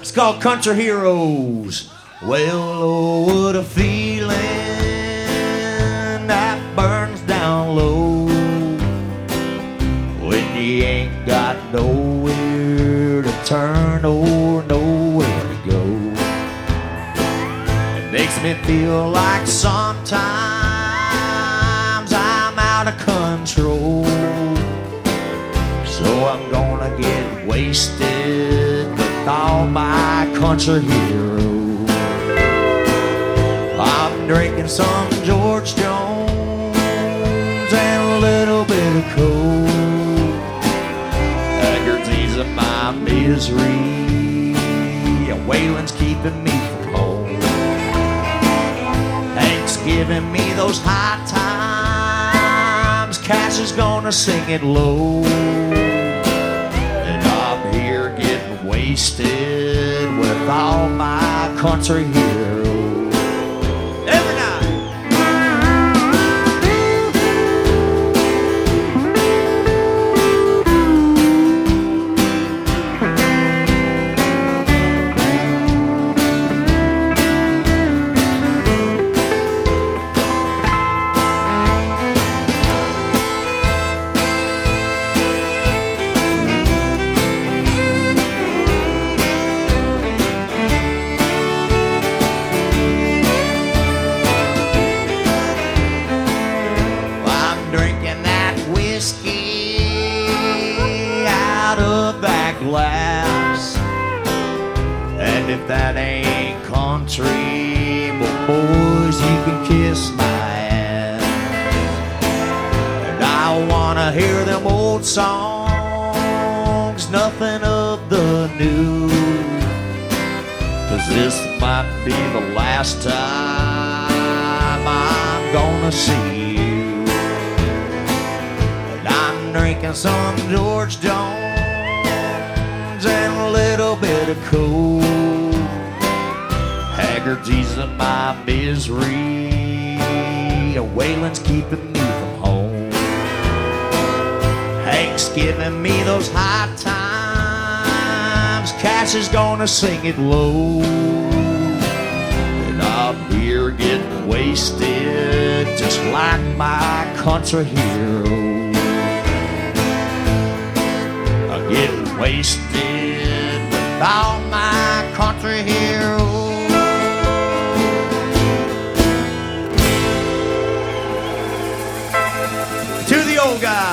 It's called Country Heroes. Well, oh, what a feeling that burns down low when you ain't got nowhere to turn or nowhere to go. It makes me feel like sometimes I'm out of control. So I'm gonna get wasted all my country heroes. I'm drinking some George Jones and a little bit of coke. Haggard's easing my misery, Waylon's keeping me from home. Hank's giving me those high times. Cash is gonna sing it low. Wasted with all my country heroes. That glass. And if that ain't country, well, boys, you can kiss my ass. And I wanna hear them old songs, nothing of the new. Cause this might be the last time I'm gonna see you. And I'm drinking some George Jones of coke. Haggard's easing my misery. And Waylon's keeping me from home. Hank's giving me those high times. Cash is gonna sing it low. And I'm here getting wasted just like my country hero. I'm getting wasted of all my country heroes. To the old guy.